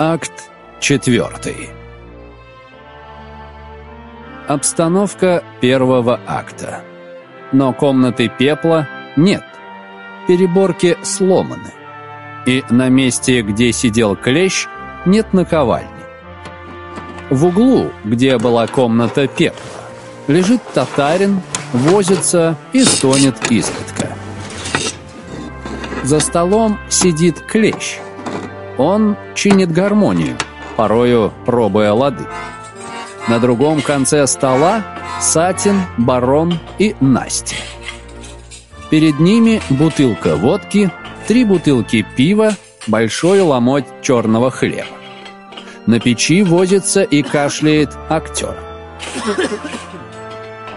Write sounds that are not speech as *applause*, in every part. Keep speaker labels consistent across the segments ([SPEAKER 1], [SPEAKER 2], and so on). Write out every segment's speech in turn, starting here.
[SPEAKER 1] Акт четвертый. Обстановка первого акта. Но комнаты пепла нет. Переборки сломаны. И на месте, где сидел клещ, нет наковальни. В углу, где была комната пепла, лежит татарин, возится и стонет изредка. За столом сидит клещ. Он чинит гармонию, порою пробуя лады. На другом конце стола Сатин, Барон и Настя. Перед ними бутылка водки, три бутылки пива, большой ломоть черного хлеба. На печи возится и кашляет актер.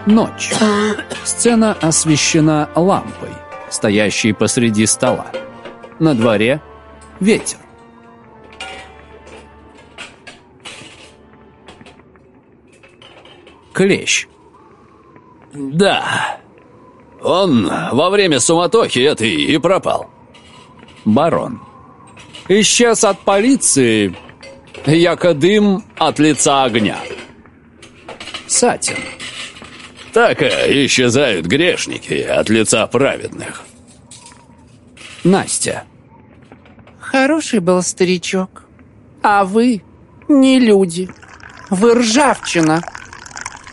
[SPEAKER 1] Ночь. Сцена освещена лампой, стоящей посреди стола. На дворе ветер. Клещ.
[SPEAKER 2] Да. Он во время суматохи этой и пропал.
[SPEAKER 1] Барон.
[SPEAKER 2] Исчез от полиции, яко дым от лица огня.
[SPEAKER 1] Сатин.
[SPEAKER 2] Так исчезают грешники от лица праведных.
[SPEAKER 1] Настя.
[SPEAKER 3] Хороший был старичок. А вы не люди. Вы ржавчина.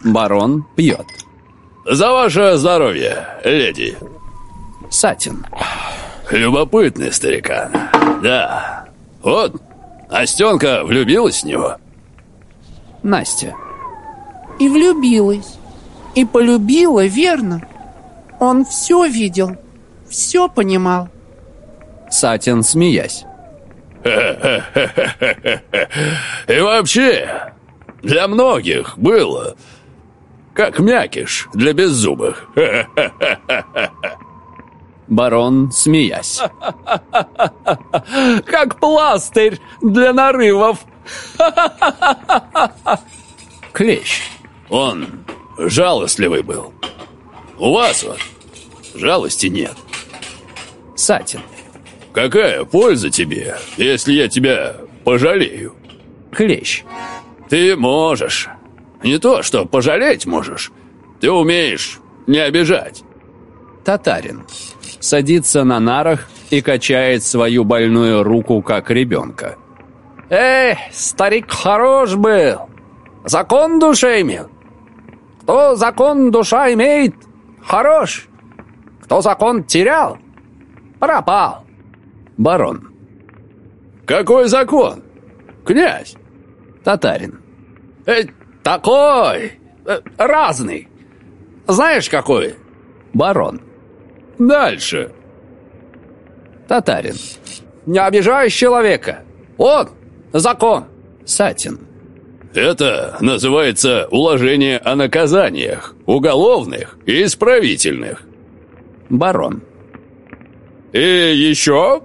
[SPEAKER 1] Барон пьет.
[SPEAKER 2] За ваше здоровье, леди.
[SPEAKER 1] Сатин.
[SPEAKER 2] Любопытный старикан. Да. Вот, Настенка влюбилась в него.
[SPEAKER 1] Настя.
[SPEAKER 3] И влюбилась. И полюбила, верно. Он все видел, все понимал.
[SPEAKER 1] Сатин, смеясь. *laughs*
[SPEAKER 2] И вообще, для многих было как мякиш для беззубых. *laughs*
[SPEAKER 1] Барон, смеясь. *laughs*
[SPEAKER 2] Как пластырь для нарывов. *laughs*
[SPEAKER 1] Клещ.
[SPEAKER 2] Он жалостливый был. У вас вот жалости нет.
[SPEAKER 1] Сатин.
[SPEAKER 2] Какая польза тебе, если я тебя пожалею?
[SPEAKER 1] Клещ.
[SPEAKER 2] Ты можешь. Не то, что пожалеть можешь. Ты умеешь не обижать.
[SPEAKER 1] Татарин. Садится на нарах и качает свою больную руку, как ребенка.
[SPEAKER 4] Эй, старик хорош был. Закон душе имел. Кто закон душа имеет, хорош. Кто закон терял, пропал.
[SPEAKER 1] Барон.
[SPEAKER 2] Какой закон? Князь.
[SPEAKER 1] Татарин.
[SPEAKER 4] Э, такой, э, разный. Знаешь, какой?
[SPEAKER 1] Барон.
[SPEAKER 2] Дальше.
[SPEAKER 1] Татарин.
[SPEAKER 4] Не обижай человека. Вот закон.
[SPEAKER 1] Сатин.
[SPEAKER 2] Это называется уложение о наказаниях, уголовных и исправительных.
[SPEAKER 1] Барон.
[SPEAKER 4] И еще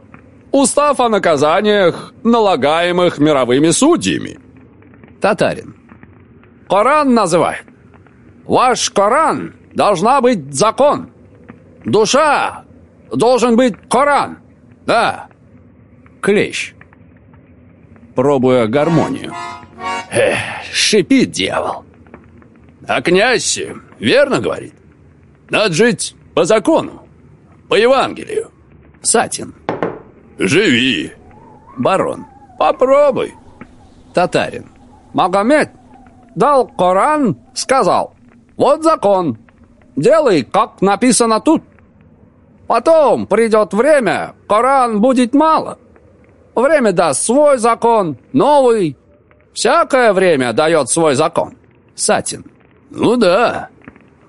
[SPEAKER 4] устав о наказаниях, налагаемых мировыми судьями.
[SPEAKER 1] Татарин.
[SPEAKER 4] Коран называй. Ваш Коран должна быть закон. Душа должен быть Коран. Да.
[SPEAKER 1] Клещ. Пробуя гармонию.
[SPEAKER 2] Эх, шипит дьявол. А князь верно говорит. Надо жить по закону, по Евангелию.
[SPEAKER 1] Сатин.
[SPEAKER 2] Живи.
[SPEAKER 1] Барон.
[SPEAKER 4] Попробуй.
[SPEAKER 1] Татарин.
[SPEAKER 4] Магомед дал Коран, сказал, вот закон, делай, как написано тут. Потом придет время, Коран будет мало. Время даст свой закон, новый. Всякое время дает свой закон.
[SPEAKER 1] Сатин.
[SPEAKER 2] Ну да,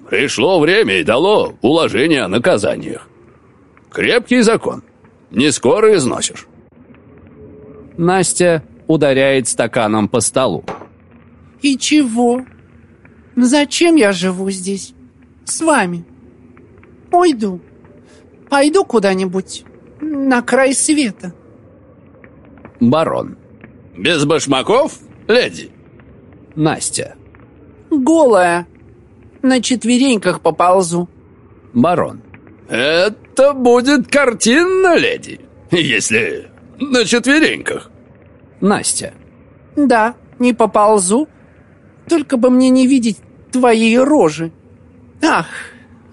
[SPEAKER 2] пришло время и дало уложение о наказаниях. Крепкий закон, не скоро износишь.
[SPEAKER 1] Настя ударяет стаканом по столу.
[SPEAKER 3] И чего? Зачем я живу здесь? С вами. Уйду. Пойду куда-нибудь на край света.
[SPEAKER 1] Барон.
[SPEAKER 2] Без башмаков, леди?
[SPEAKER 1] Настя.
[SPEAKER 3] Голая. На четвереньках поползу.
[SPEAKER 1] Барон.
[SPEAKER 2] Это будет картинно, леди, если на четвереньках.
[SPEAKER 1] Настя.
[SPEAKER 3] Да, не поползу. Только бы мне не видеть твоей рожи. Ах,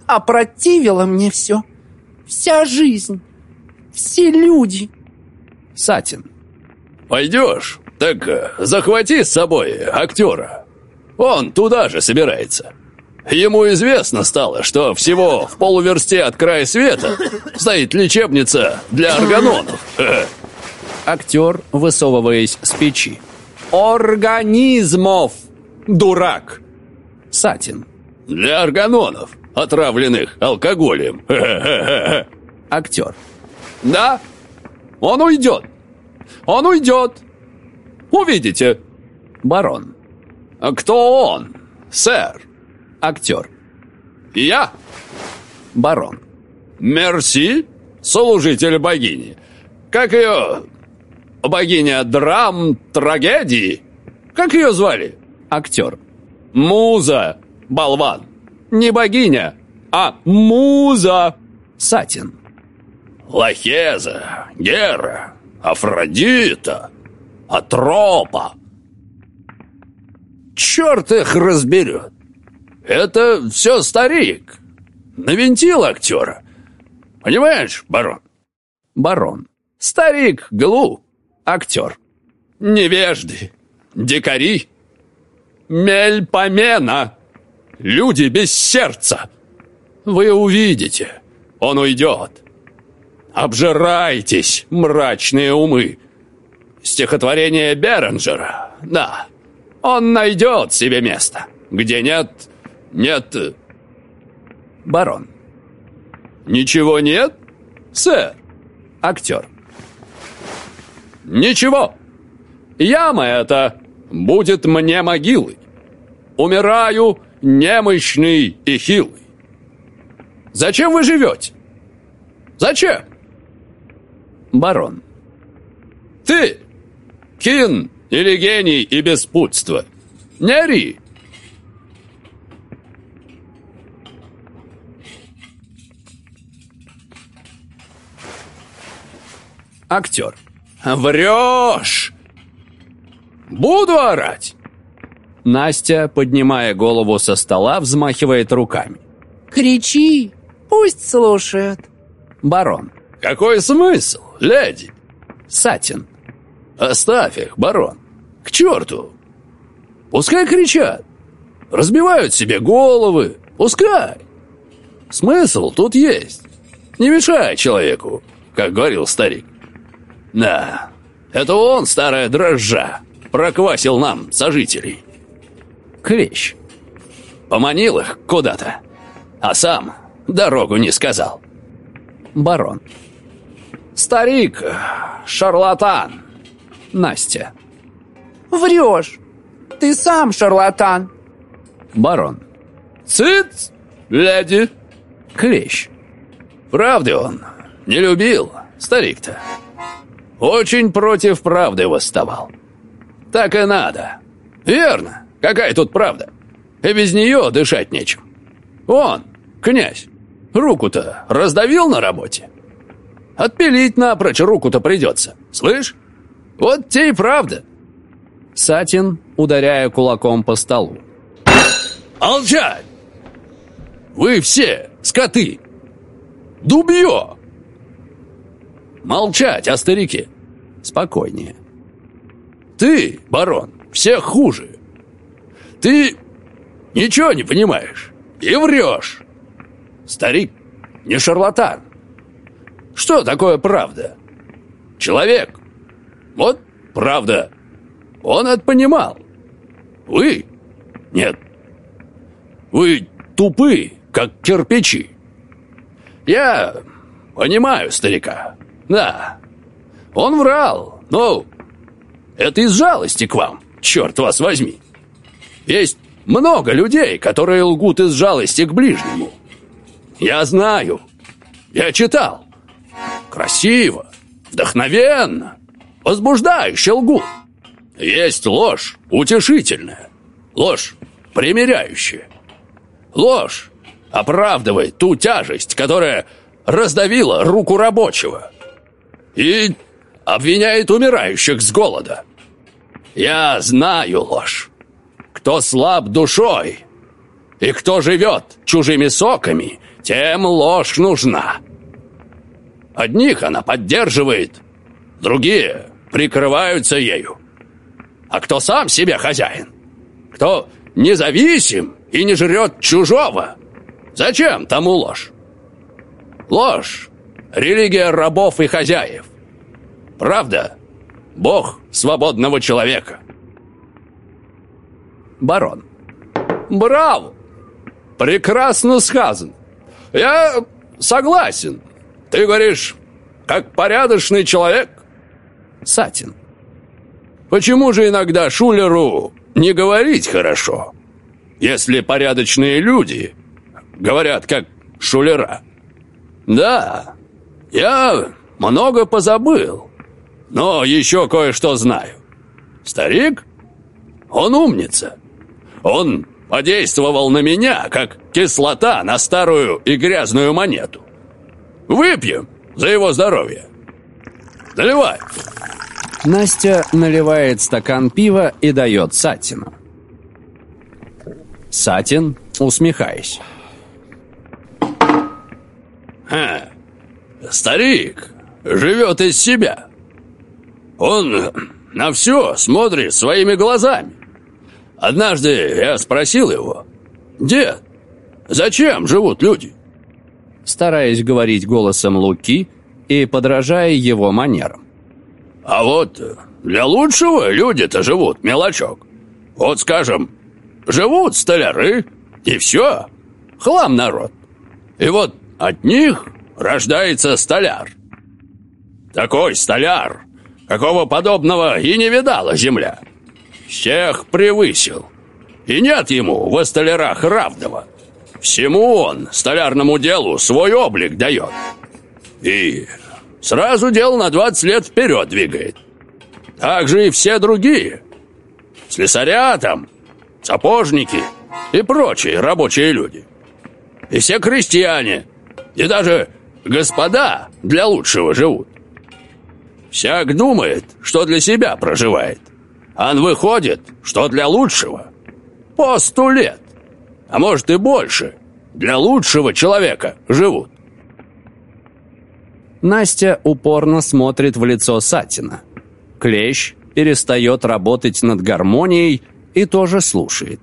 [SPEAKER 3] опротивило мне все. Вся жизнь. Все люди.
[SPEAKER 1] Сатин.
[SPEAKER 2] Пойдешь? Так э, захвати с собой актера. Он туда же собирается. Ему известно стало, что всего в полуверсте от края света стоит лечебница для органонов.
[SPEAKER 1] Актер, высовываясь с печи.
[SPEAKER 4] Организмов, дурак.
[SPEAKER 1] Сатин.
[SPEAKER 2] Для органонов, отравленных алкоголем. *laughs*
[SPEAKER 1] Актер.
[SPEAKER 4] Да, он уйдет. Он уйдет. Увидите.
[SPEAKER 1] Барон.
[SPEAKER 2] А кто он, сэр?
[SPEAKER 1] Актер.
[SPEAKER 2] Я?
[SPEAKER 1] Барон.
[SPEAKER 2] Мерси, служитель богини. Как ее... Богиня драм, трагедии? Как ее звали?
[SPEAKER 1] Актер.
[SPEAKER 2] Муза, болван. Не богиня, а муза.
[SPEAKER 1] Сатин.
[SPEAKER 2] Лахеза, Гера, Афродита, Атропа. Черт их разберет. Это все старик. Навинтил актера. Понимаешь, барон?
[SPEAKER 1] Барон.
[SPEAKER 2] Старик глуп.
[SPEAKER 1] Актер.
[SPEAKER 2] Невежды, дикари, мельпомена, люди без сердца. Вы увидите, он уйдет. Обжирайтесь, мрачные умы. Стихотворение Беренджера, да, он найдет себе место, где нет, нет...
[SPEAKER 1] Барон.
[SPEAKER 2] Ничего нет, сэр?
[SPEAKER 1] Актер.
[SPEAKER 2] Ничего. Яма эта будет мне могилой. Умираю немощный и хилый. Зачем вы живете? Зачем?
[SPEAKER 1] Барон.
[SPEAKER 2] Ты, Кин или гений и беспутство, не ори.
[SPEAKER 1] Актер.
[SPEAKER 2] Врешь! Буду орать.
[SPEAKER 1] Настя, поднимая голову со стола, взмахивает руками.
[SPEAKER 3] Кричи, пусть слушают.
[SPEAKER 1] Барон.
[SPEAKER 2] Какой смысл, леди?
[SPEAKER 1] Сатин.
[SPEAKER 2] Оставь их, барон. К черту. Пускай кричат. Разбивают себе головы. Пускай. Смысл тут есть. Не мешай человеку, как говорил старик. Да, это он, старая дрожжа, проквасил нам, сожителей.
[SPEAKER 1] Клещ.
[SPEAKER 2] Поманил их куда-то, а сам дорогу не сказал.
[SPEAKER 1] Барон.
[SPEAKER 4] Старик, шарлатан.
[SPEAKER 1] Настя.
[SPEAKER 3] Врешь. Ты сам шарлатан.
[SPEAKER 1] Барон.
[SPEAKER 2] Цыц, леди.
[SPEAKER 1] Клещ.
[SPEAKER 2] Правды он не любил, старик-то. Очень против правды восставал. Так и надо. Верно. Какая тут правда? И без нее дышать нечем. Он, князь, руку-то раздавил на работе. Отпилить напрочь руку-то придется. Слышь? Вот те и правда.
[SPEAKER 1] Сатин, ударяя кулаком по столу.
[SPEAKER 2] Молчать! Вы все скоты! Дубье! Молчать о старике.
[SPEAKER 1] Спокойнее.
[SPEAKER 2] Ты, барон, всех хуже. Ты ничего не понимаешь и врешь. Старик не шарлатан. Что такое правда? Человек. Вот правда. Он это понимал. Вы? Нет. Вы тупы, как кирпичи. Я понимаю старика. Да. Он врал, но это из жалости к вам, черт вас возьми. Есть много людей, которые лгут из жалости к ближнему. Я знаю. Я читал. Красиво, вдохновенно, возбуждающе лгут. Есть ложь утешительная, ложь примиряющая. Ложь оправдывает ту тяжесть, которая раздавила руку рабочего. И обвиняет умирающих с голода. Я знаю ложь. Кто слаб душой и кто живет чужими соками, тем ложь нужна. Одних она поддерживает, другие прикрываются ею. А кто сам себе хозяин, кто независим и не жрет чужого, зачем тому ложь? Ложь — религия рабов и хозяев. Правда — бог свободного человека.
[SPEAKER 1] Барон.
[SPEAKER 4] Браво! Прекрасно сказано. Я согласен. Ты говоришь, как порядочный человек.
[SPEAKER 1] Сатин.
[SPEAKER 2] Почему же иногда шулеру не говорить хорошо, если порядочные люди говорят как шулера? Да, я много позабыл, но еще кое-что знаю. Старик, он умница. Он подействовал на меня, как кислота на старую и грязную монету. Выпьем за его здоровье. Наливай.
[SPEAKER 1] Настя наливает стакан пива и дает Сатину. Сатин, усмехаясь.
[SPEAKER 2] Ха, старик живет из себя. Он на все смотрит своими глазами. Однажды я спросил его, «Дед, зачем живут люди?»
[SPEAKER 1] Стараясь говорить голосом Луки и подражая его манерам.
[SPEAKER 2] А вот для лучшего люди-то живут, мелочок. Вот, скажем, живут столяры, и все. Хлам народ. И вот от них рождается столяр. Такой столяр, какого подобного и не видала земля. Всех превысил. И нет ему во столярах равного. Всему он, столярному делу, свой облик дает. И сразу дело на 20 лет вперед двигает. Так же и все другие. Слесаря там, сапожники и прочие рабочие люди. И все крестьяне, и даже господа для лучшего живут. Всяк думает, что для себя проживает. Он выходит, что для лучшего. По сто лет, а может и больше, для лучшего человека живут.
[SPEAKER 1] Настя упорно смотрит в лицо Сатина. Клещ перестает работать над гармонией и тоже слушает.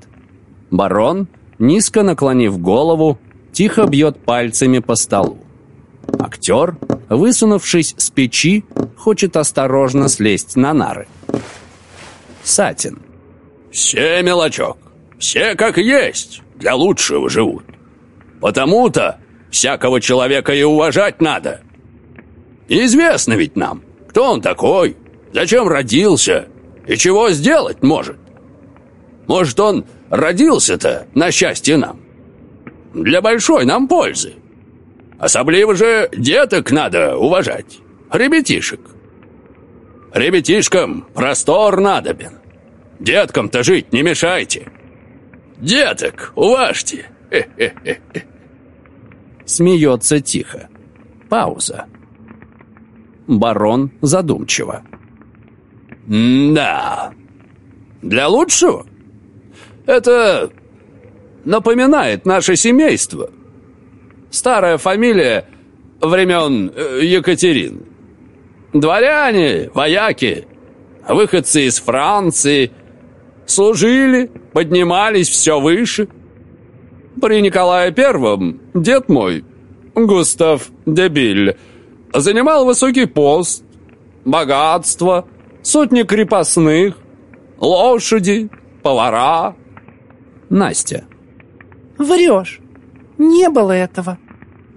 [SPEAKER 1] Барон, низко наклонив голову, тихо бьет пальцами по столу. Актер, высунувшись с печи, хочет осторожно слезть на нары. Сатин.
[SPEAKER 2] Все мелочок, все как есть, для лучшего живут. Потому-то всякого человека и уважать надо. Известно ведь нам, кто он такой, зачем родился и чего сделать может. Может, он родился-то на счастье нам. Для большой нам пользы. Особливо же деток надо уважать, ребятишек. Ребятишкам простор надобен. Деткам-то жить не мешайте. Деток уважьте. *laughs*
[SPEAKER 1] Смеется тихо. Пауза. Барон задумчиво.
[SPEAKER 2] Да. Для лучшего? Это напоминает наше семейство. Старая фамилия времен э, Екатерин. Дворяне, вояки, выходцы из Франции служили, поднимались все выше. При Николае Первом дед мой, Густав Дебиль, занимал высокий пост, богатство, сотни крепостных, лошади, повара.
[SPEAKER 1] Настя.
[SPEAKER 3] Врешь. Не было этого.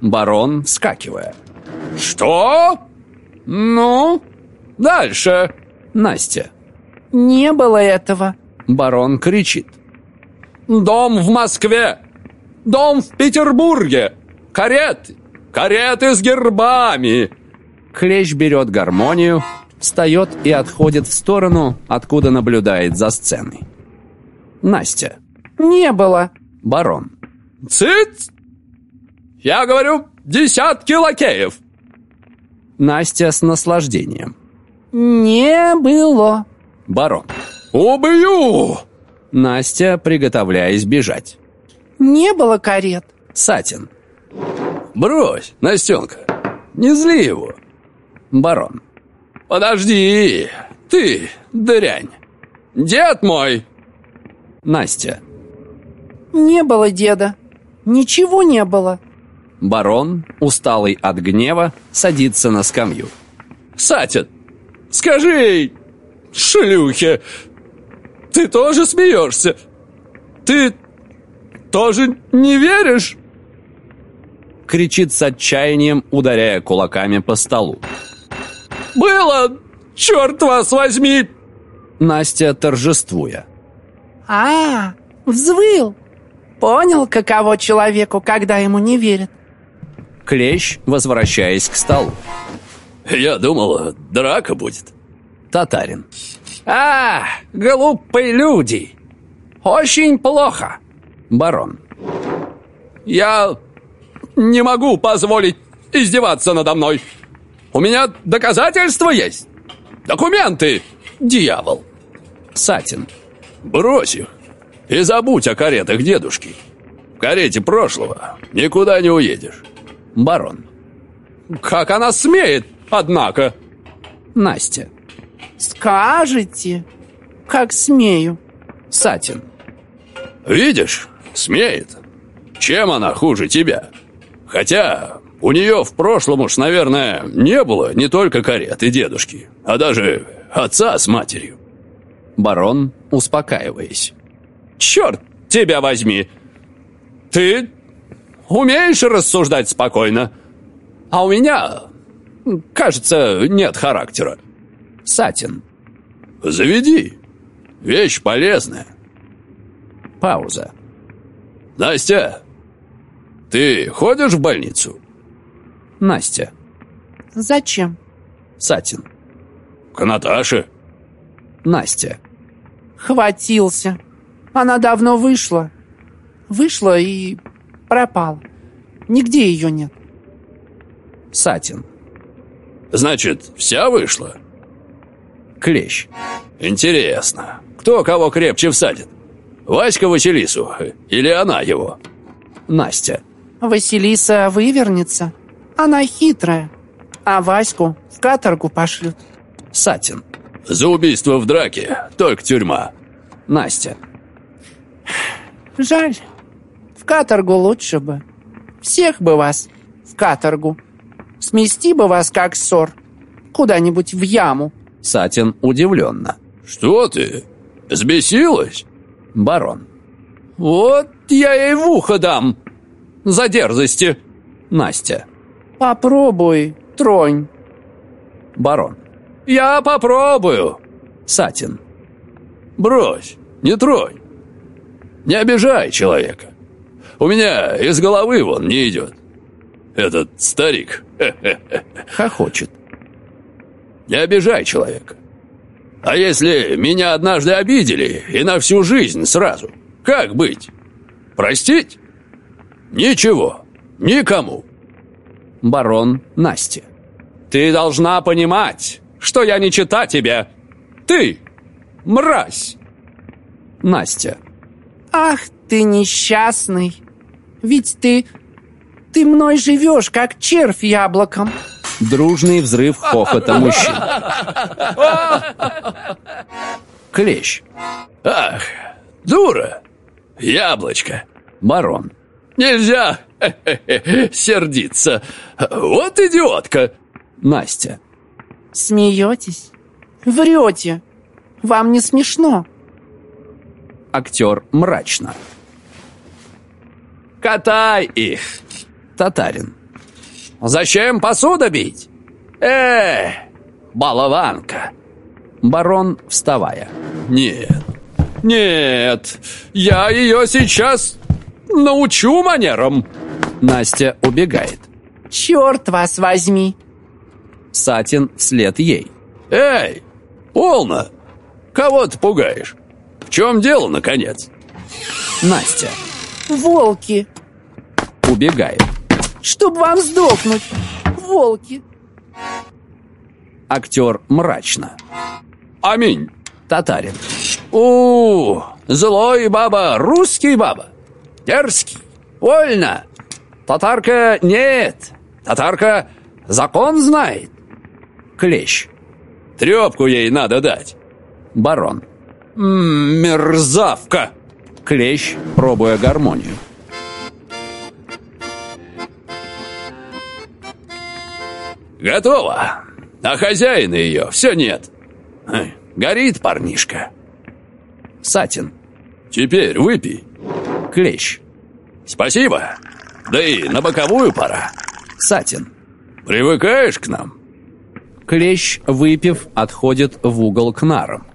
[SPEAKER 1] Барон, вскакивая.
[SPEAKER 2] Что? Ну, дальше.
[SPEAKER 1] Настя.
[SPEAKER 3] Не было этого.
[SPEAKER 1] Барон кричит.
[SPEAKER 2] Дом в Москве, дом в Петербурге, кареты, кареты с гербами.
[SPEAKER 1] Клещ берет гармонию, встает и отходит в сторону, откуда наблюдает за сценой. Настя.
[SPEAKER 3] Не было.
[SPEAKER 1] Барон.
[SPEAKER 2] Цыц! Я говорю, десятки лакеев.
[SPEAKER 1] Настя с наслаждением.
[SPEAKER 3] Не было.
[SPEAKER 1] Барон.
[SPEAKER 2] Убью!
[SPEAKER 1] Настя, приготовляясь бежать.
[SPEAKER 3] Не было карет.
[SPEAKER 1] Сатин.
[SPEAKER 2] Брось, Настенка, не зли его.
[SPEAKER 1] Барон.
[SPEAKER 2] Подожди, ты, дрянь. Дед мой!
[SPEAKER 1] Настя.
[SPEAKER 3] Не было деда. Ничего не было.
[SPEAKER 1] Барон, усталый от гнева, садится на скамью.
[SPEAKER 2] Сатин, скажи, шлюхе, ты тоже смеешься? Ты тоже не веришь?
[SPEAKER 1] Кричит с отчаянием, ударяя кулаками по столу.
[SPEAKER 2] Было, черт вас возьми!
[SPEAKER 1] Настя торжествуя.
[SPEAKER 3] А, взвыл. Понял, каково человеку, когда ему не верят.
[SPEAKER 1] Клещ, возвращаясь к столу.
[SPEAKER 2] Я думал, драка будет.
[SPEAKER 1] Татарин.
[SPEAKER 4] А, глупые люди. Очень плохо.
[SPEAKER 1] Барон.
[SPEAKER 2] Я не могу позволить издеваться надо мной. У меня доказательства есть. Документы, дьявол.
[SPEAKER 1] Сатин.
[SPEAKER 2] Брось их и забудь о каретах дедушки. В карете прошлого никуда не уедешь.
[SPEAKER 1] Барон.
[SPEAKER 2] Как она смеет, однако.
[SPEAKER 1] Настя.
[SPEAKER 3] Скажете, как смею.
[SPEAKER 1] Сатин.
[SPEAKER 2] Видишь, смеет. Чем она хуже тебя? Хотя у нее в прошлом уж, наверное, не было не только карет и дедушки, а даже отца с матерью.
[SPEAKER 1] Барон, успокаиваясь.
[SPEAKER 2] Черт тебя возьми! Ты умеешь рассуждать спокойно, а у меня, кажется, нет характера.
[SPEAKER 1] Сатин.
[SPEAKER 2] Заведи. Вещь полезная.
[SPEAKER 1] Пауза.
[SPEAKER 2] Настя, ты ходишь в больницу?
[SPEAKER 1] Настя.
[SPEAKER 3] Зачем?
[SPEAKER 1] Сатин.
[SPEAKER 2] К Наташе?
[SPEAKER 1] Настя.
[SPEAKER 3] Хватился. Она давно вышла. Вышла и пропала. Нигде ее нет.
[SPEAKER 1] Сатин.
[SPEAKER 2] Значит, вся вышла?
[SPEAKER 1] Клещ.
[SPEAKER 2] Интересно, кто кого крепче всадит? Васька Василису или она его?
[SPEAKER 1] Настя.
[SPEAKER 3] Василиса вывернется. Она хитрая. А Ваську в каторгу пошлют.
[SPEAKER 1] Сатин.
[SPEAKER 2] За убийство в драке только тюрьма.
[SPEAKER 1] Настя.
[SPEAKER 3] Жаль. В каторгу лучше бы. Всех бы вас в каторгу. Смести бы вас, как ссор, куда-нибудь в яму.
[SPEAKER 1] Сатин удивленно.
[SPEAKER 2] Что ты? Сбесилась?
[SPEAKER 1] Барон.
[SPEAKER 2] Вот я ей в ухо дам. За дерзости.
[SPEAKER 1] Настя.
[SPEAKER 3] Попробуй, тронь.
[SPEAKER 1] Барон.
[SPEAKER 2] Я попробую.
[SPEAKER 1] Сатин.
[SPEAKER 2] Брось, не тронь. Не обижай человека. У меня из головы вон не идет. Этот старик. *laughs*
[SPEAKER 1] Хохочет.
[SPEAKER 2] Не обижай человека. А если меня однажды обидели и на всю жизнь сразу, как быть? Простить? Ничего, никому.
[SPEAKER 1] Барон Настя.
[SPEAKER 2] Ты должна понимать, что я не чита тебе. Ты мразь.
[SPEAKER 1] Настя.
[SPEAKER 3] Ах ты несчастный. Ведь ты... Ты мной живешь, как червь яблоком.
[SPEAKER 1] Дружный взрыв хохота мужчин. Клещ.
[SPEAKER 2] Ах, дура, яблочко.
[SPEAKER 1] Барон.
[SPEAKER 2] Нельзя *laughs* сердиться. Вот идиотка.
[SPEAKER 1] Настя.
[SPEAKER 3] Смеетесь? Врете. Вам не смешно.
[SPEAKER 1] Актер мрачно.
[SPEAKER 2] Катай их.
[SPEAKER 1] Татарин.
[SPEAKER 2] Зачем посуда бить? Э, балованка.
[SPEAKER 1] Барон, вставая.
[SPEAKER 2] Нет, нет, я ее сейчас научу манерам.
[SPEAKER 1] Настя убегает.
[SPEAKER 3] Черт вас возьми.
[SPEAKER 1] Сатин вслед ей.
[SPEAKER 2] Эй, полно. Кого ты пугаешь? В чем дело, наконец?
[SPEAKER 1] Настя.
[SPEAKER 3] Волки.
[SPEAKER 1] Убегает.
[SPEAKER 3] Чтоб вам сдохнуть. Волки.
[SPEAKER 1] Актер мрачно.
[SPEAKER 2] Аминь.
[SPEAKER 1] Татарин.
[SPEAKER 2] У, злой баба, русский баба. Дерзкий, вольно. Татарка нет. Татарка закон знает.
[SPEAKER 1] Клещ.
[SPEAKER 2] Трепку ей надо дать.
[SPEAKER 1] Барон.
[SPEAKER 2] М, мерзавка.
[SPEAKER 1] Клещ, пробуя гармонию.
[SPEAKER 2] Готово. А хозяина ее все нет. Горит парнишка.
[SPEAKER 1] Сатин.
[SPEAKER 2] Теперь выпей.
[SPEAKER 1] Клещ.
[SPEAKER 2] Спасибо. Да и на боковую пора.
[SPEAKER 1] Сатин.
[SPEAKER 2] Привыкаешь к нам?
[SPEAKER 1] Клещ, выпив, отходит в угол к нарам.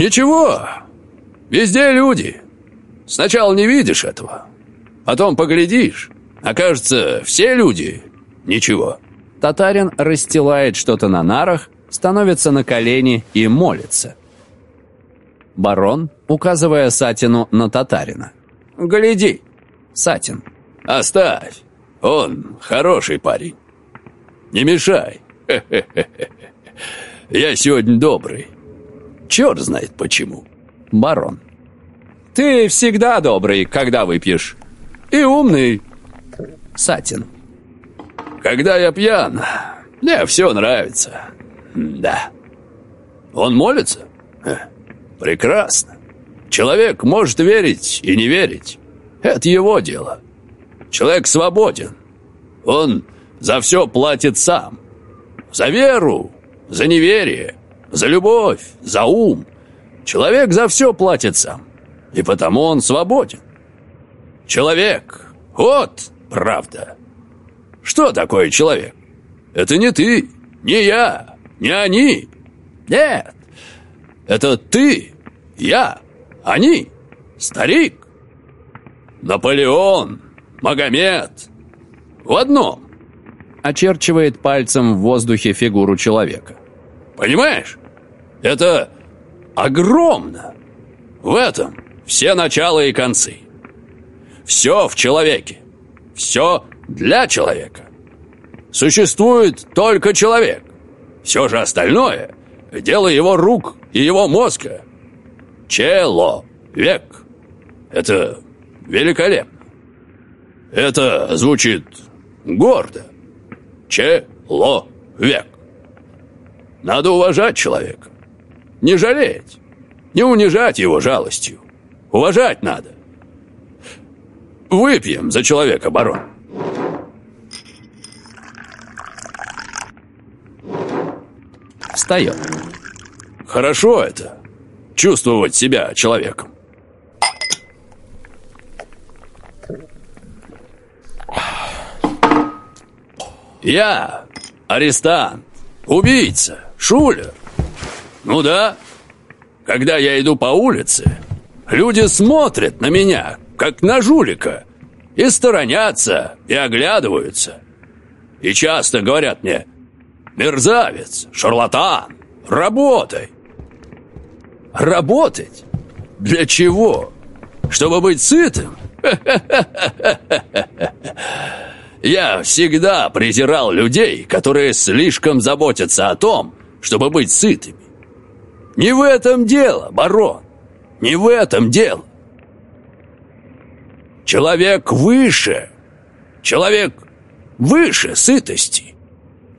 [SPEAKER 2] Ничего. Везде люди. Сначала не видишь этого. Потом поглядишь. Окажется, все люди. Ничего.
[SPEAKER 1] Татарин расстилает что-то на нарах, становится на колени и молится. Барон, указывая Сатину на татарина.
[SPEAKER 2] Гляди.
[SPEAKER 1] Сатин.
[SPEAKER 2] Оставь. Он хороший парень. Не мешай. *laughs* Я сегодня добрый. Черт знает почему.
[SPEAKER 1] Барон.
[SPEAKER 4] Ты всегда добрый, когда выпьешь. И умный.
[SPEAKER 1] Сатин.
[SPEAKER 2] Когда я пьян, мне все нравится. Да. Он молится? Прекрасно. Человек может верить и не верить. Это его дело. Человек свободен. Он за все платит сам. За веру, за неверие, за любовь, за ум. Человек за все платит сам. И потому он свободен. Человек. Вот правда. Что такое человек? Это не ты, не я, не они. Нет. Это ты, я, они, старик. Наполеон, Магомед. В одном.
[SPEAKER 1] Очерчивает пальцем в воздухе фигуру человека.
[SPEAKER 2] Понимаешь? Это огромно. В этом все начала и концы. Все в человеке. Все для человека. Существует только человек. Все же остальное – дело его рук и его мозга. Человек. Это великолепно. Это звучит гордо. Человек. Надо уважать человека. Не жалеть. Не унижать его жалостью. Уважать надо. Выпьем за человека, барон.
[SPEAKER 1] Встает.
[SPEAKER 2] Хорошо это. Чувствовать себя человеком. Я арестант, убийца, шулер. Ну да. Когда я иду по улице, люди смотрят на меня, как на жулика, и сторонятся, и оглядываются. И часто говорят мне, мерзавец, шарлатан, работай. Работать? Для чего? Чтобы быть сытым? *laughs* Я всегда презирал людей, которые слишком заботятся о том, чтобы быть сытыми. Не в этом дело, барон. Не в этом дело. Человек выше. Человек выше сытости.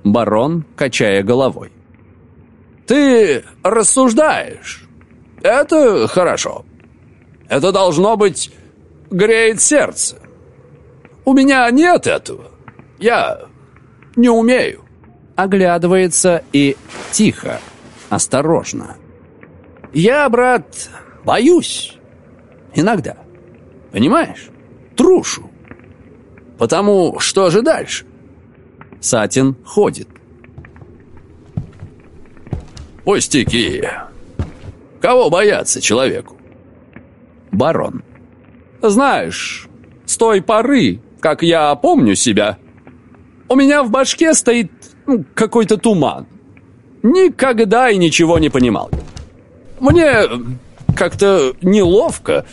[SPEAKER 1] Барон, качая головой.
[SPEAKER 2] Ты рассуждаешь. Это хорошо. Это должно быть греет сердце. У меня нет этого. Я не умею.
[SPEAKER 1] Оглядывается и тихо, осторожно.
[SPEAKER 2] Я, брат, боюсь. Иногда. Понимаешь? Трушу. Потому что же дальше?
[SPEAKER 1] Сатин ходит.
[SPEAKER 2] Пустяки. Кого бояться человеку?
[SPEAKER 1] Барон.
[SPEAKER 4] Знаешь, с той поры, как я помню себя, у меня в башке стоит ну, какой-то туман. Никогда и ничего не понимал. Мне как-то неловко.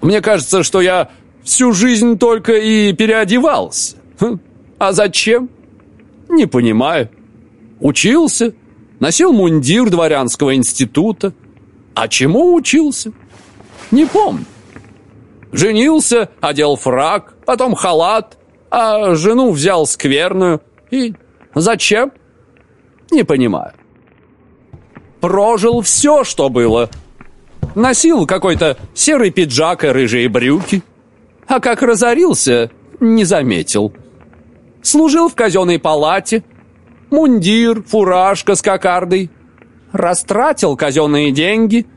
[SPEAKER 4] Мне кажется, что я всю жизнь только и переодевался. Хм, А зачем? Не понимаю.
[SPEAKER 2] Учился, носил мундир дворянского института. А чему учился? Не помню. Женился, одел фраг, потом халат, а жену взял скверную. И зачем? Не понимаю. Прожил все, что было. Носил какой-то серый пиджак и рыжие брюки. А как разорился, не заметил. Служил в казенной палате. Мундир, фуражка с кокардой. Растратил казенные деньги.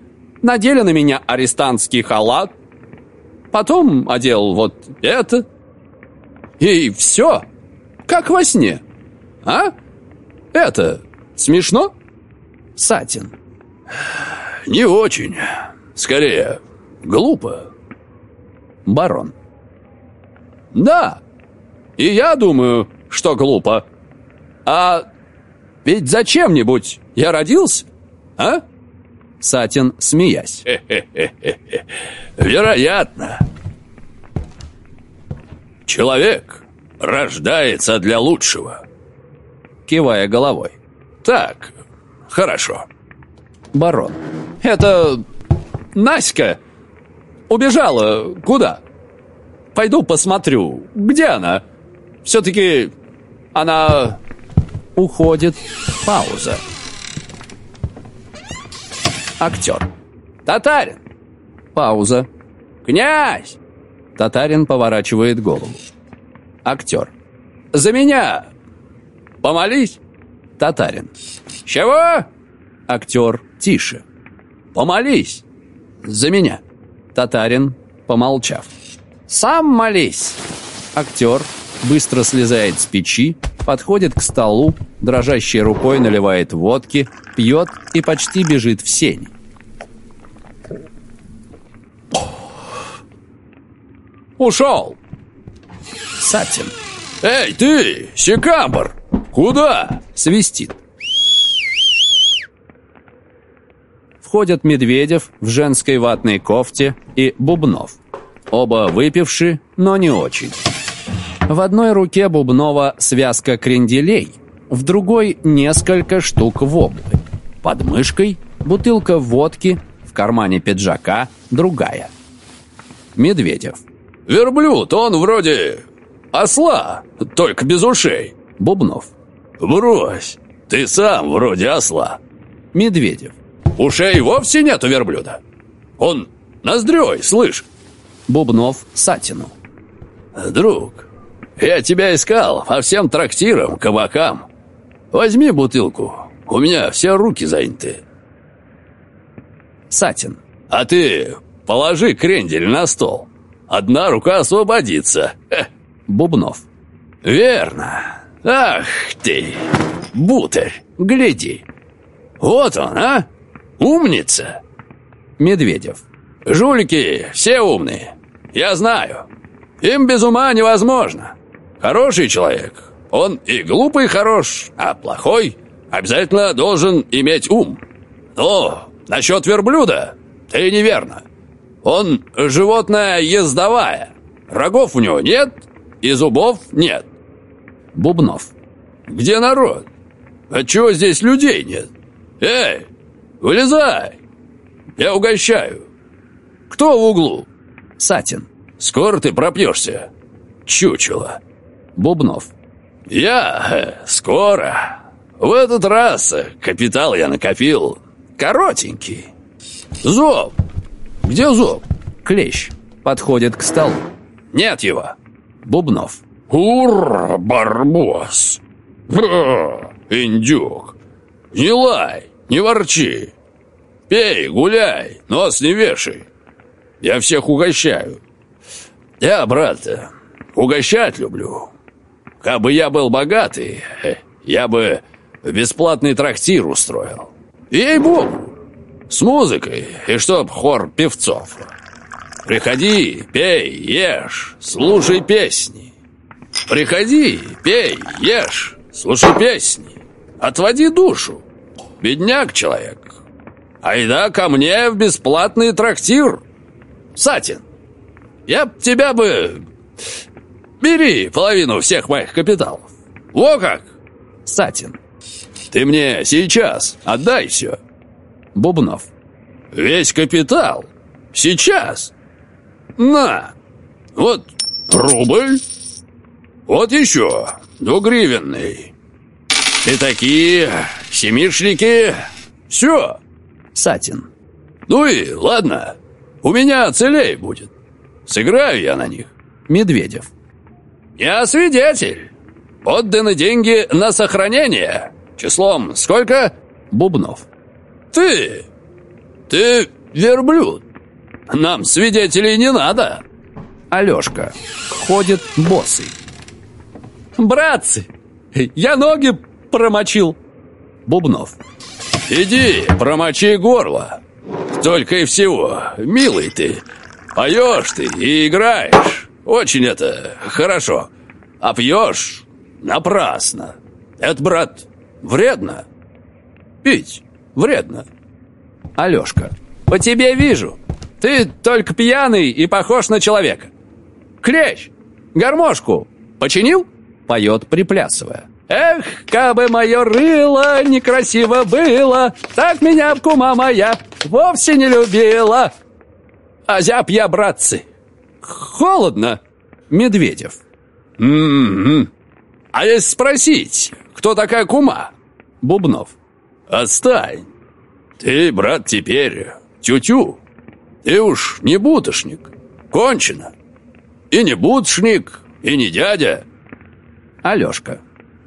[SPEAKER 2] Надели на меня арестантский халат. Потом одел вот это. И все. Как во сне. А? Это смешно? Сатин. Не очень. Скорее, глупо. Барон. Да. И я думаю, что глупо. А ведь зачем-нибудь я родился, а? Сатин, смеясь. *laughs* Вероятно. Человек рождается для лучшего. Кивая головой. Так, хорошо. Барон. Это Наська убежала куда? Пойду посмотрю, где она. Все-таки она уходит. Пауза. Актер. Татарин. Пауза. Князь. Татарин поворачивает голову. Актер. За меня. Помолись. Татарин. Чего? Актер. Тише. Помолись. За меня. Татарин, помолчав. Сам молись. Актер быстро слезает с печи, подходит к столу, дрожащей рукой наливает водки, пьет и почти бежит в сень. Ушел. Сатин. Эй, ты, Секамбр, куда? Свистит. Входят Медведев в женской ватной кофте и Бубнов. Оба выпивши, но не очень. В одной руке Бубнова связка кренделей, в другой несколько штук воблы. Под мышкой бутылка водки, в кармане пиджака другая. Медведев. «Верблюд, он вроде осла, только без ушей». Бубнов. «Брось, ты сам вроде осла». Медведев. «Ушей вовсе нет у верблюда. Он ноздрёй, слышь». Бубнов Сатину. «Друг, я тебя искал по всем трактирам, кабакам. Возьми бутылку, у меня все руки заняты». Сатин. «А ты положи крендель на стол. Одна рука освободится». Бубнов. «Верно. Ах ты, бутарь, гляди. Вот он, а? Умница!» Медведев. «Жулики все умные. Я знаю. Им без ума невозможно. Хороший человек. Он и глупый хорош, а плохой обязательно должен иметь ум. Но насчет верблюда ты неверно. Он животное ездовая. Рогов у него нет и зубов нет. Бубнов. Где народ? Отчего здесь людей нет? Эй, вылезай! Я угощаю. Кто в углу? Сатин. Скоро ты пропьешься. Чучело. Бубнов. Я скоро. В этот раз капитал я накопил коротенький. Зоб. Где зоб? Клещ. Подходит к столу. Нет его. Бубнов. Ур, барбос. Бра, индюк. Не лай, не ворчи. Пей, гуляй, нос не вешай. Я всех угощаю. Я, брат, угощать люблю. Кабы я был богатый, я бы бесплатный трактир устроил. Ей-богу, с музыкой, и чтоб хор певцов. Приходи, пей, ешь, слушай песни. Приходи, пей, ешь, слушай песни. Отводи душу. Бедняк человек. Айда ко мне в бесплатный трактир. Сатин, я б тебя бы... Бери половину всех моих капиталов. Во как! Сатин. ты мне сейчас отдай все.
[SPEAKER 1] Бубнов.
[SPEAKER 2] Весь капитал. Сейчас. На. Вот рубль. Вот еще двугривенный. И такие семишники. Все.
[SPEAKER 1] Сатин.
[SPEAKER 2] Ну и ладно. У меня целей будет. Сыграю я на них.
[SPEAKER 1] Медведев.
[SPEAKER 2] Я свидетель. Отданы деньги на сохранение. Числом сколько?
[SPEAKER 1] Бубнов.
[SPEAKER 2] Ты. Ты верблюд. Нам свидетелей не надо.
[SPEAKER 1] Алешка. Ходит босый.
[SPEAKER 4] Братцы, я ноги промочил.
[SPEAKER 1] Бубнов.
[SPEAKER 2] Иди, промочи горло. Только и всего, милый ты. Поешь ты и играешь. Очень это хорошо. А пьешь напрасно. Это, брат, вредно. Пить вредно.
[SPEAKER 1] Алешка.
[SPEAKER 4] По тебе вижу. Ты только пьяный и похож на человека. Клещ, гармошку починил?
[SPEAKER 1] Поет, приплясывая.
[SPEAKER 4] Эх, кабы мое рыло некрасиво было, так меня кума моя вовсе не любила. Озяб я, братцы. Холодно.
[SPEAKER 1] Медведев.
[SPEAKER 2] М-м-м. А если спросить, кто такая кума?
[SPEAKER 1] Бубнов.
[SPEAKER 2] Отстань. Ты, брат, теперь тю-тю. Ты уж не бутошник. Кончено. И не бутошник, и не дядя.
[SPEAKER 1] Алешка.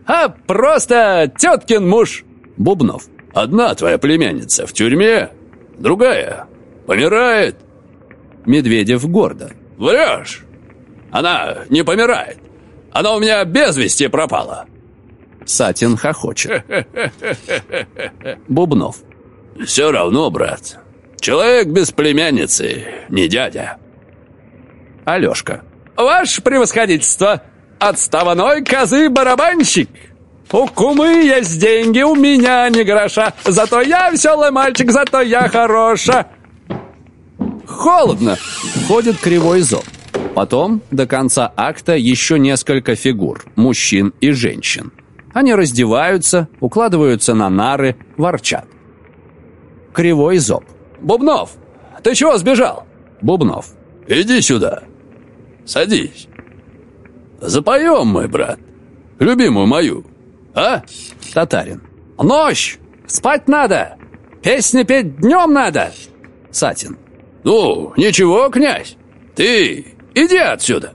[SPEAKER 4] А просто теткин муж.
[SPEAKER 1] Бубнов.
[SPEAKER 2] Одна твоя племянница в тюрьме, другая помирает.
[SPEAKER 1] Медведев гордо.
[SPEAKER 2] Врешь. Она не помирает. Она у меня без вести пропала.
[SPEAKER 1] Сатин хохочет. Бубнов.
[SPEAKER 2] Все равно, брат. Человек без племянницы не дядя.
[SPEAKER 1] Алешка.
[SPEAKER 4] Ваше превосходительство, отставной козы-барабанщик. У кумы есть деньги, у меня ни гроша. Зато я веселый мальчик, зато я хороша.
[SPEAKER 1] Холодно. Ходит кривой зоб. Потом до конца акта еще несколько фигур, мужчин и женщин. Они раздеваются, укладываются на нары, ворчат. Кривой зоб.
[SPEAKER 4] Бубнов, ты чего сбежал?
[SPEAKER 1] Бубнов.
[SPEAKER 2] Иди сюда. Садись. Запоем, мой брат. Любимую мою. А?
[SPEAKER 1] Татарин.
[SPEAKER 4] Ночь! Спать надо! Песни петь днем надо!
[SPEAKER 1] Сатин.
[SPEAKER 2] Ну, ничего, князь. Ты иди отсюда.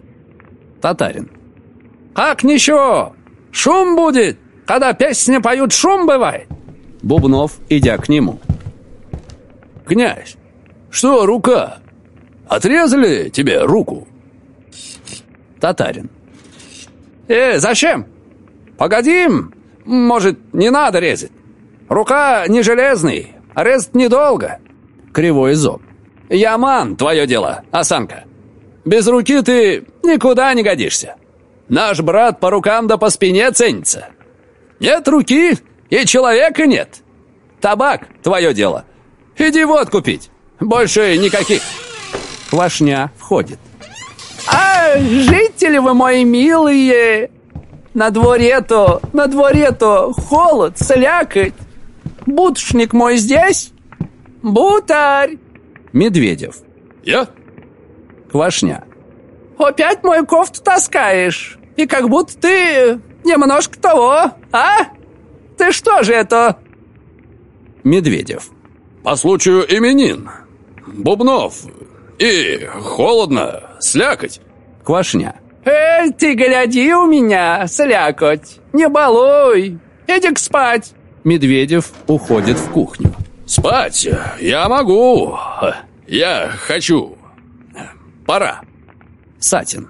[SPEAKER 1] Татарин.
[SPEAKER 4] Как ничего? Шум будет! Когда песни поют, шум бывает!
[SPEAKER 1] Бубнов, идя к нему.
[SPEAKER 2] Князь, что рука? Отрезали тебе руку?
[SPEAKER 1] Татарин.
[SPEAKER 4] Э, зачем? Погодим, может, не надо резать. Рука не железный, а резать недолго.
[SPEAKER 1] Кривой зоб.
[SPEAKER 4] Яман, твое дело, осанка. Без руки ты никуда не годишься. Наш брат по рукам да по спине ценится. Нет руки, и человека нет. Табак, твое дело. Иди вот купить. Больше никаких.
[SPEAKER 1] Квашня входит.
[SPEAKER 3] Жители вы мои милые, на дворе-то, на дворе-то холод, слякоть. Бутушник мой здесь? Бутарь!
[SPEAKER 1] Медведев.
[SPEAKER 2] Я?
[SPEAKER 1] Квашня.
[SPEAKER 3] Опять мою кофту таскаешь? И как будто ты немножко того, а? Ты что же это?
[SPEAKER 1] Медведев.
[SPEAKER 2] По случаю именин. Бубнов. И холодно, слякоть.
[SPEAKER 1] Квашня.
[SPEAKER 3] Эй, ты гляди у меня, слякоть. Не балуй. Иди-ка спать.
[SPEAKER 1] Медведев уходит в кухню.
[SPEAKER 2] Спать я могу. Я хочу. Пора.
[SPEAKER 1] Сатин.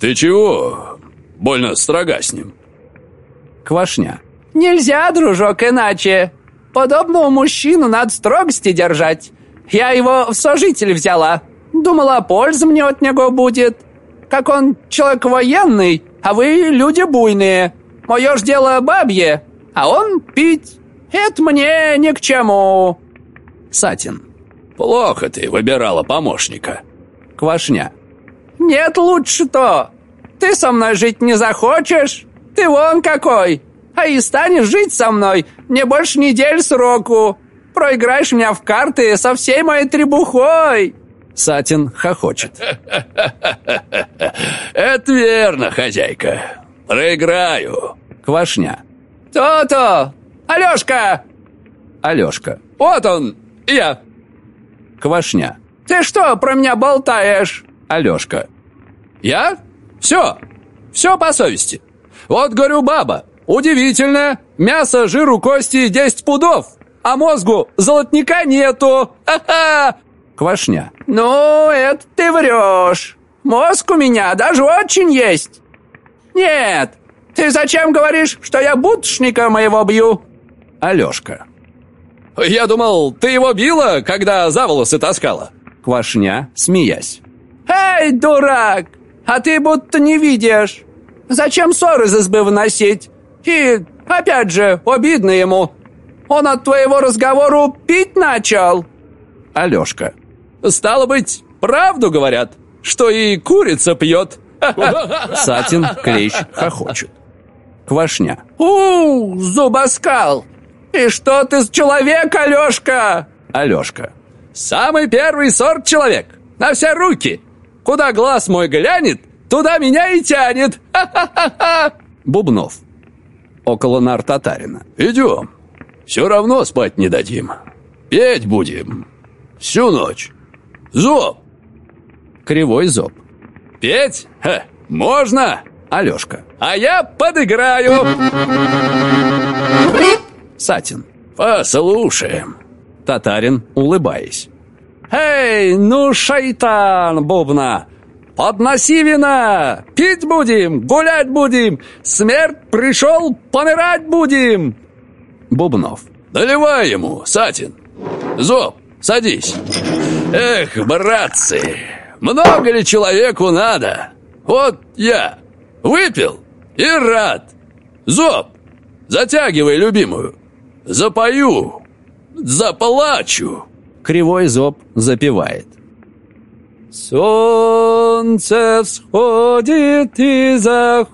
[SPEAKER 2] Ты чего? Больно строга с ним.
[SPEAKER 1] Квашня.
[SPEAKER 3] Нельзя, дружок, иначе. Подобного мужчину надо строгости держать. Я его в сожители взяла. Думала, польза мне от него будет. Как он человек военный, а вы люди буйные. Мое ж дело бабье, а он пить. Это мне ни к чему.
[SPEAKER 1] Сатин.
[SPEAKER 2] Плохо ты выбирала помощника.
[SPEAKER 1] Квашня.
[SPEAKER 3] Нет лучше то. Ты со мной жить не захочешь? Ты вон какой. А и станешь жить со мной не больше недель сроку. Проиграешь меня в карты со всей моей требухой.
[SPEAKER 1] Сатин хохочет.
[SPEAKER 2] Это верно, хозяйка. Проиграю.
[SPEAKER 1] Квашня.
[SPEAKER 3] То-то! Алешка!
[SPEAKER 1] Алешка.
[SPEAKER 2] Вот он, я.
[SPEAKER 1] Квашня.
[SPEAKER 3] Ты что про меня болтаешь?
[SPEAKER 1] Алешка.
[SPEAKER 2] Я? Все. Все по совести. Вот, говорю, баба, удивительно. Мясо, жиру, кости 10 пудов, а мозгу золотника нету. Ха-ха!
[SPEAKER 1] Квашня.
[SPEAKER 3] Ну, это ты врешь. Мозг у меня даже очень есть. Нет, ты зачем говоришь, что я будшника моего бью?
[SPEAKER 1] Алешка.
[SPEAKER 2] Я думал, ты его била, когда за волосы таскала.
[SPEAKER 1] Квашня, смеясь.
[SPEAKER 3] Эй, дурак! А ты будто не видишь. Зачем ссор из избы выносить? И, опять же, обидно ему. Он от твоего разговору пить начал.
[SPEAKER 1] Алешка.
[SPEAKER 2] Стало быть, правду говорят, что и курица пьет. *laughs*
[SPEAKER 1] Сатин, Клещ хохочут. Квашня.
[SPEAKER 3] У, зубоскал! И что ты с человек, Алешка?
[SPEAKER 1] Алешка.
[SPEAKER 2] Самый первый сорт человек. На все руки. Куда глаз мой глянет, туда меня и тянет. *laughs*
[SPEAKER 1] Бубнов. Около нар татарина.
[SPEAKER 2] Идем. Все равно спать не дадим. Петь будем. Всю ночь. Зоб.
[SPEAKER 1] Кривой зоб.
[SPEAKER 2] Петь? Ха, можно?
[SPEAKER 1] Алешка.
[SPEAKER 2] А я подыграю.
[SPEAKER 1] Сатин.
[SPEAKER 2] Послушаем.
[SPEAKER 1] Татарин, улыбаясь.
[SPEAKER 4] «Эй, ну, шайтан, бубна! Подноси вина! Пить будем, гулять будем! Смерть пришел, помирать будем!»
[SPEAKER 1] Бубнов.
[SPEAKER 2] Наливай ему, Сатин. Зоб, садись. Эх, братцы, много ли человеку надо? Вот я выпил и рад. Зоб, затягивай любимую. Запою, заплачу.
[SPEAKER 1] Кривой зоб запевает.
[SPEAKER 4] Солнце всходит и заходит.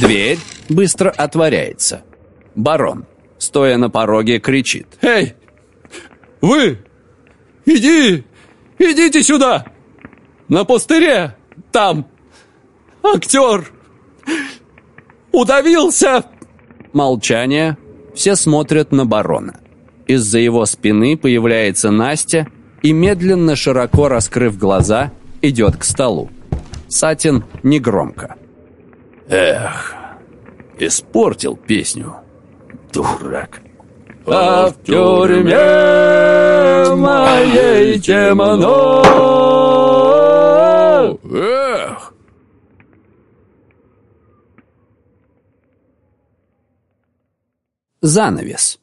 [SPEAKER 1] Дверь быстро отворяется. Барон, стоя на пороге, кричит.
[SPEAKER 2] Эй, вы, иди, идите сюда. На пустыре, там, актер удавился.
[SPEAKER 1] Молчание. Все смотрят на барона. Из-за его спины появляется Настя и, медленно, широко раскрыв глаза, идет к столу. Сатин негромко.
[SPEAKER 2] Эх, испортил песню, дурак.
[SPEAKER 4] А в тюрьме моей темно.
[SPEAKER 2] Эх,
[SPEAKER 1] Занавес.